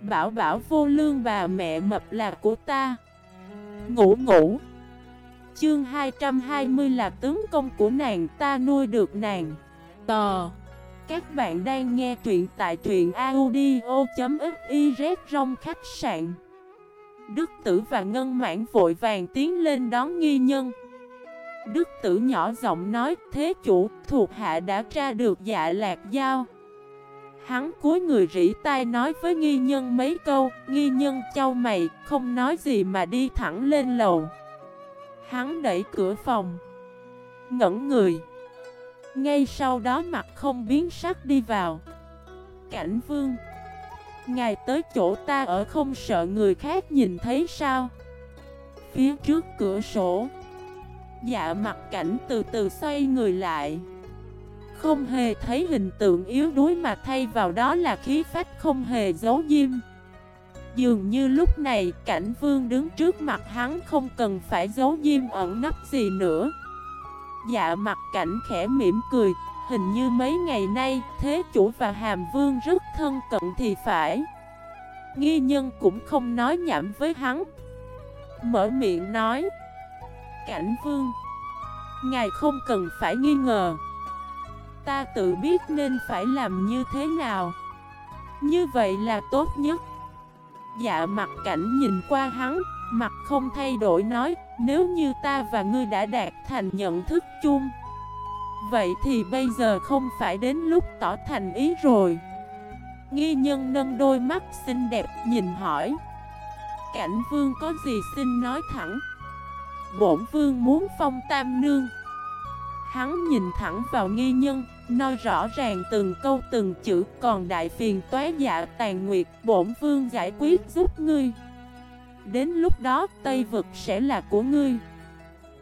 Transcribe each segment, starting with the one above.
Bảo bảo vô lương bà mẹ mập là của ta. Ngủ ngủ. Chương 220 là tướng công của nàng, ta nuôi được nàng. Tò. Các bạn đang nghe truyện tại truyện audio.xyz trong khách sạn. Đức tử và ngân mãn vội vàng tiến lên đón nghi nhân. Đức tử nhỏ giọng nói, Thế chủ, thuộc hạ đã tra được dạ lạc giao. Hắn cúi người rỉ tai nói với nghi nhân mấy câu. Nghi nhân trao mày, không nói gì mà đi thẳng lên lầu. Hắn đẩy cửa phòng, Ngẩn người. Ngay sau đó mặt không biến sắc đi vào. Cảnh vương, Ngài tới chỗ ta ở không sợ người khác nhìn thấy sao? Phía trước cửa sổ Dạ mặt cảnh từ từ xoay người lại. Không hề thấy hình tượng yếu đuối mà thay vào đó là khí phách không hề giấu diêm. Dường như lúc này, cảnh vương đứng trước mặt hắn không cần phải giấu diêm ẩn nấp gì nữa. Dạ mặt cảnh khẽ mỉm cười, Hình như mấy ngày nay, thế chủ và hàm vương rất thân cận thì phải. Nghi nhân cũng không nói nhảm với hắn. Mở miệng nói, Cảnh vương, Ngài không cần phải nghi ngờ. Ta tự biết nên phải làm như thế nào. Như vậy là tốt nhất. Dạ mặt cảnh nhìn qua hắn, Mặt không thay đổi nói, Nếu như ta và ngươi đã đạt thành nhận thức chung, Vậy thì bây giờ không phải đến lúc tỏ thành ý rồi. Nghi nhân nâng đôi mắt xinh đẹp nhìn hỏi, Cảnh vương có gì xin nói thẳng? Bổn vương muốn phong tam nương Hắn nhìn thẳng vào nghi nhân Nói rõ ràng từng câu từng chữ Còn đại phiền toái dạ tàn nguyệt Bổn vương giải quyết giúp ngươi. Đến lúc đó Tây vực sẽ là của ngươi.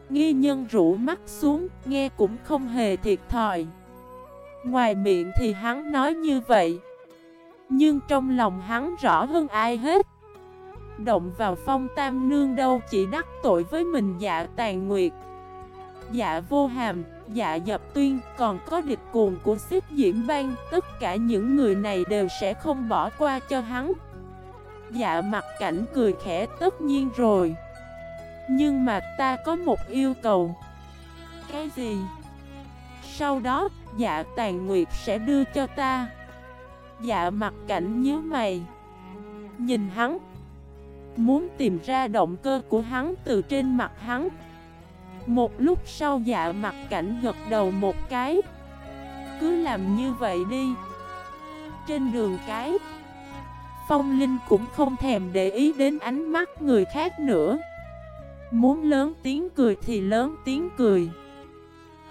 Nghi nhân rũ mắt xuống Nghe cũng không hề thiệt thòi. Ngoài miệng thì hắn nói như vậy Nhưng trong lòng hắn rõ hơn ai hết. Động vào phong tam nương đâu chỉ đắc tội với mình dạ tàn nguyệt. Dạ vô hàm, dạ dập tuyên Còn có địch cuồng của xếp diễm bang Tất cả những người này đều sẽ không bỏ qua cho hắn. Dạ mặt cảnh cười khẽ tất nhiên rồi. Nhưng mà ta có một yêu cầu. Cái gì? Sau đó, dạ tàn nguyệt sẽ đưa cho ta. Dạ mặt cảnh nhớ mày. Nhìn hắn. Muốn tìm ra động cơ của hắn từ trên mặt hắn. Một lúc sau dạ mặt cảnh gật đầu một cái. Cứ làm như vậy đi. Trên đường cái, Phong Linh cũng không thèm để ý đến ánh mắt người khác nữa. Muốn lớn tiếng cười thì lớn tiếng cười.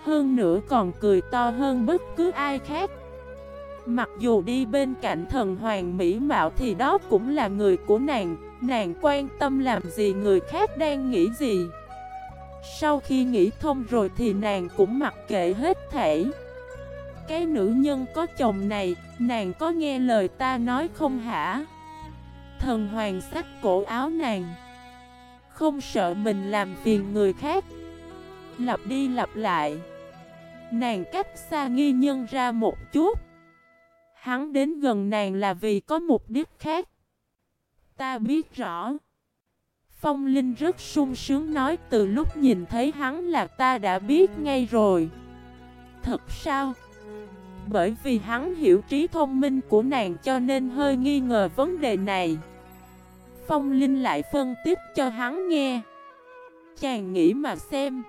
Hơn nữa còn cười to hơn bất cứ ai khác. Mặc dù đi bên cạnh thần hoàng mỹ mạo thì đó cũng là người của nàng. Nàng quan tâm làm gì, người khác đang nghĩ gì? Sau khi nghĩ thông rồi thì nàng cũng mặc kệ hết thể. Cái nữ nhân có chồng này, nàng có nghe lời ta nói không hả? Thần hoàng sách cổ áo nàng. Không sợ mình làm phiền người khác. Lặp đi lặp lại. Nàng cách xa nghi nhân ra một chút. Hắn đến gần nàng là vì có mục đích khác. Ta biết rõ. Phong Linh rất sung sướng nói, từ lúc nhìn thấy hắn là ta đã biết ngay rồi. Thật sao? Bởi vì hắn hiểu trí thông minh của nàng cho nên hơi nghi ngờ vấn đề này. Phong Linh lại phân tích cho hắn nghe. Chàng nghĩ mà xem,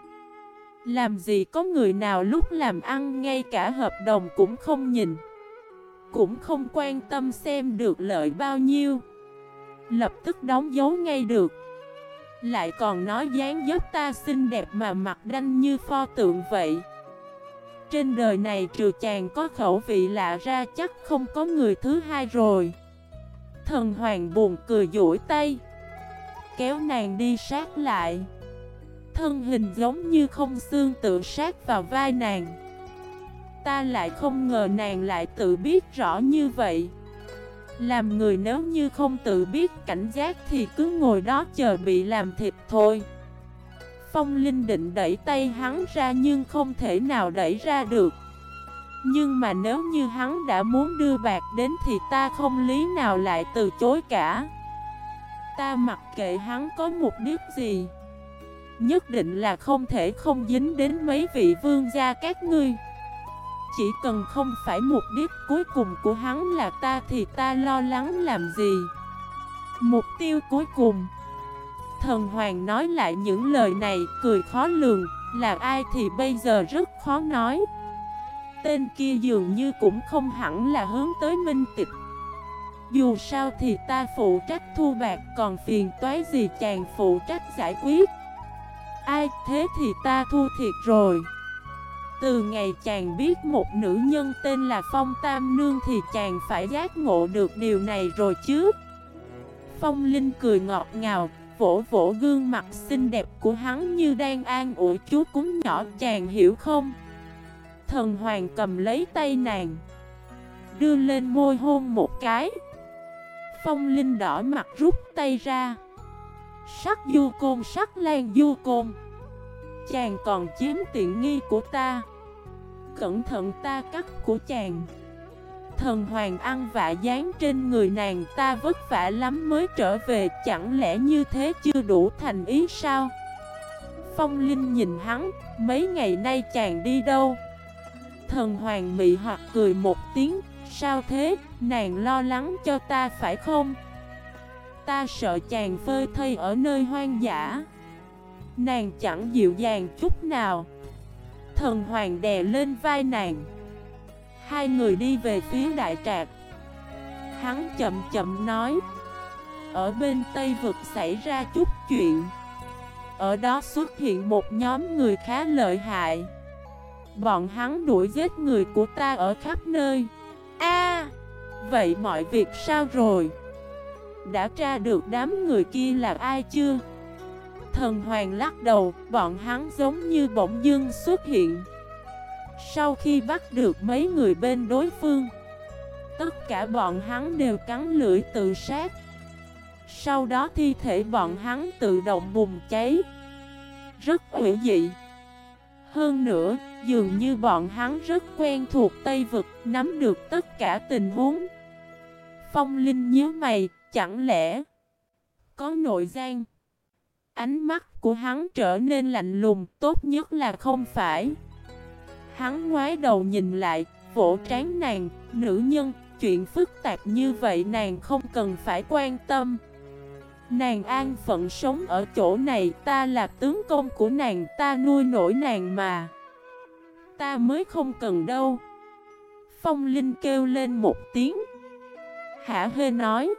Làm gì có người nào lúc làm ăn ngay cả hợp đồng cũng không nhìn, Cũng không quan tâm xem được lợi bao nhiêu, Lập tức đóng dấu ngay được. Lại còn nói dáng dấp ta xinh đẹp mà mặt đanh như pho tượng vậy. Trên đời này trừ chàng có khẩu vị lạ ra chắc không có người thứ hai rồi. Thần hoàng buồn cười duỗi tay, Kéo nàng đi sát lại. Thân hình giống như không xương tự sát vào vai nàng. Ta lại không ngờ nàng lại tự biết rõ như vậy làm người nếu như không tự biết cảnh giác thì cứ ngồi đó chờ bị làm thịt thôi. Phong Linh định đẩy tay hắn ra nhưng không thể nào đẩy ra được. Nhưng mà nếu như hắn đã muốn đưa bạc đến thì ta không lý nào lại từ chối cả. Ta mặc kệ hắn có mục đích gì. Nhất định là không thể không dính đến mấy vị vương gia các ngươi. Chỉ cần không phải mục đích cuối cùng của hắn là ta thì ta lo lắng làm gì? Mục tiêu cuối cùng. Thần Hoàng nói lại những lời này, cười khó lường, Là ai thì bây giờ rất khó nói. Tên kia dường như cũng không hẳn là hướng tới minh tịch. Dù sao thì ta phụ trách thu bạc, Còn phiền toái gì chàng phụ trách giải quyết? Ai thế thì ta thu thiệt rồi. Từ ngày chàng biết một nữ nhân tên là Phong Tam Nương Thì chàng phải giác ngộ được điều này rồi chứ. Phong Linh cười ngọt ngào, Vỗ vỗ gương mặt xinh đẹp của hắn như đang an ủi chú cúng nhỏ, chàng hiểu không? Thần hoàng cầm lấy tay nàng, Đưa lên môi hôn một cái. Phong Linh đỏ mặt rút tay ra. Sắc du côn, sắc lan du côn. Chàng còn chiếm tiện nghi của ta. Cẩn thận ta cắt của chàng. Thần hoàng ăn vạ dán trên người nàng ta vất vả lắm mới trở về, Chẳng lẽ như thế chưa đủ thành ý sao? Phong Linh nhìn hắn, Mấy ngày nay chàng đi đâu? Thần hoàng mị hoặc cười một tiếng, Sao thế, Nàng lo lắng cho ta phải không? Ta sợ chàng phơi thây ở nơi hoang dã. Nàng chẳng dịu dàng chút nào. Thần hoàng đè lên vai nàng. Hai người đi về phía đại trạc. Hắn chậm chậm nói Ở bên Tây Vực xảy ra chút chuyện. Ở đó xuất hiện một nhóm người khá lợi hại. Bọn hắn đuổi giết người của ta ở khắp nơi. A, Vậy mọi việc sao rồi? Đã tra được đám người kia là ai chưa? Thần hoàng lắc đầu, bọn hắn giống như bỗng dưng xuất hiện. Sau khi bắt được mấy người bên đối phương Tất cả bọn hắn đều cắn lưỡi tự sát. Sau đó thi thể bọn hắn tự động bùng cháy. Rất hữu dị. Hơn nữa, dường như bọn hắn rất quen thuộc Tây Vực Nắm được tất cả tình huống. Phong Linh nhớ mày, chẳng lẽ Có nội gian Ánh mắt của hắn trở nên lạnh lùng, tốt nhất là không phải. Hắn ngoái đầu nhìn lại, vỗ trán nàng, nữ nhân, chuyện phức tạp như vậy nàng không cần phải quan tâm. Nàng an phận sống ở chỗ này, ta là tướng công của nàng, ta nuôi nổi nàng mà. Ta mới không cần đâu. Phong Linh kêu lên một tiếng. Hả hê nói.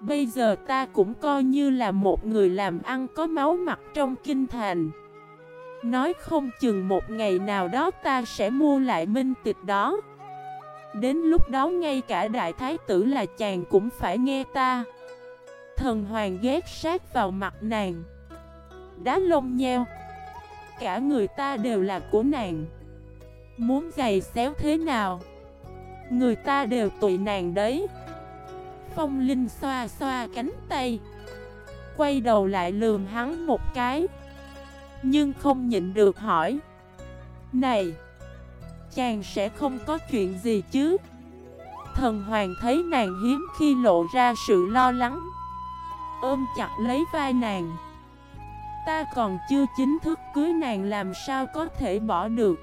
Bây giờ ta cũng coi như là một người làm ăn có máu mặt trong kinh thành. Nói không chừng một ngày nào đó ta sẽ mua lại minh tịch đó. Đến lúc đó ngay cả đại thái tử là chàng cũng phải nghe ta. Thần hoàng ghét sát vào mặt nàng. Đá lông nheo. Cả người ta đều là của nàng. Muốn giày xéo thế nào? Người ta đều tùy nàng đấy. Phong Linh xoa xoa cánh tay. Quay đầu lại lườm hắn một cái. Nhưng không nhịn được hỏi. Này Chàng sẽ không có chuyện gì chứ? Thần hoàng thấy nàng hiếm khi lộ ra sự lo lắng. Ôm chặt lấy vai nàng. Ta còn chưa chính thức cưới nàng làm sao có thể bỏ được?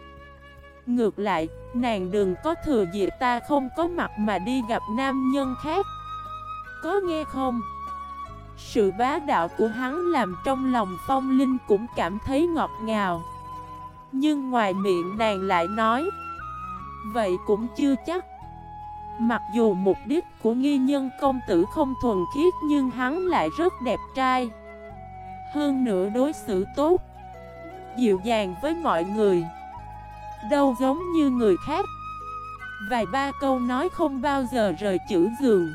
Ngược lại, nàng đừng có thừa dịp ta không có mặt mà đi gặp nam nhân khác có nghe không? Sự bá đạo của hắn làm trong lòng phong linh cũng cảm thấy ngọt ngào. Nhưng ngoài miệng nàng lại nói, Vậy cũng chưa chắc. Mặc dù mục đích của nghi nhân công tử không thuần khiết Nhưng hắn lại rất đẹp trai. Hơn nữa đối xử tốt, Dịu dàng với mọi người, Đâu giống như người khác. Vài ba câu nói không bao giờ rời chữ giường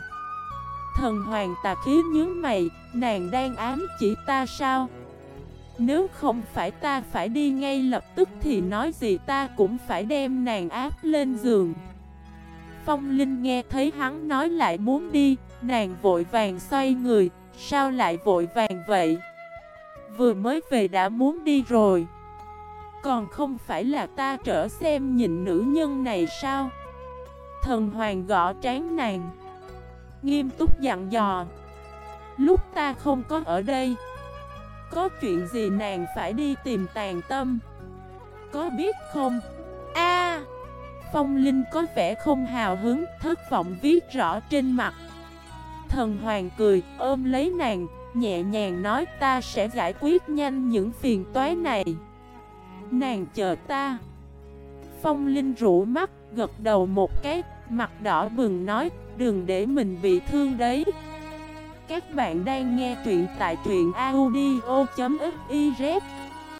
Thần hoàng tà khí nhướng mày, nàng đang ám chỉ ta sao? Nếu không phải ta phải đi ngay lập tức thì nói gì ta cũng phải đem nàng áp lên giường Phong Linh nghe thấy hắn nói lại muốn đi, nàng vội vàng xoay người, sao lại vội vàng vậy? Vừa mới về đã muốn đi rồi Còn không phải là ta trở xem nhìn nữ nhân này sao Thần hoàng gõ trán nàng Nghiêm túc dặn dò. Lúc ta không có ở đây, Có chuyện gì nàng phải đi tìm tàn tâm? Có biết không? A! Phong Linh có vẻ không hào hứng, Thất vọng viết rõ trên mặt. Thần hoàng cười, ôm lấy nàng, Nhẹ nhàng nói, ta sẽ giải quyết nhanh những phiền toái này. Nàng chờ ta. Phong Linh rũ mắt, Gật đầu một cái, Mặt đỏ bừng nói Đừng để mình bị thương đấy. Các bạn đang nghe truyện tại truyện audio.fif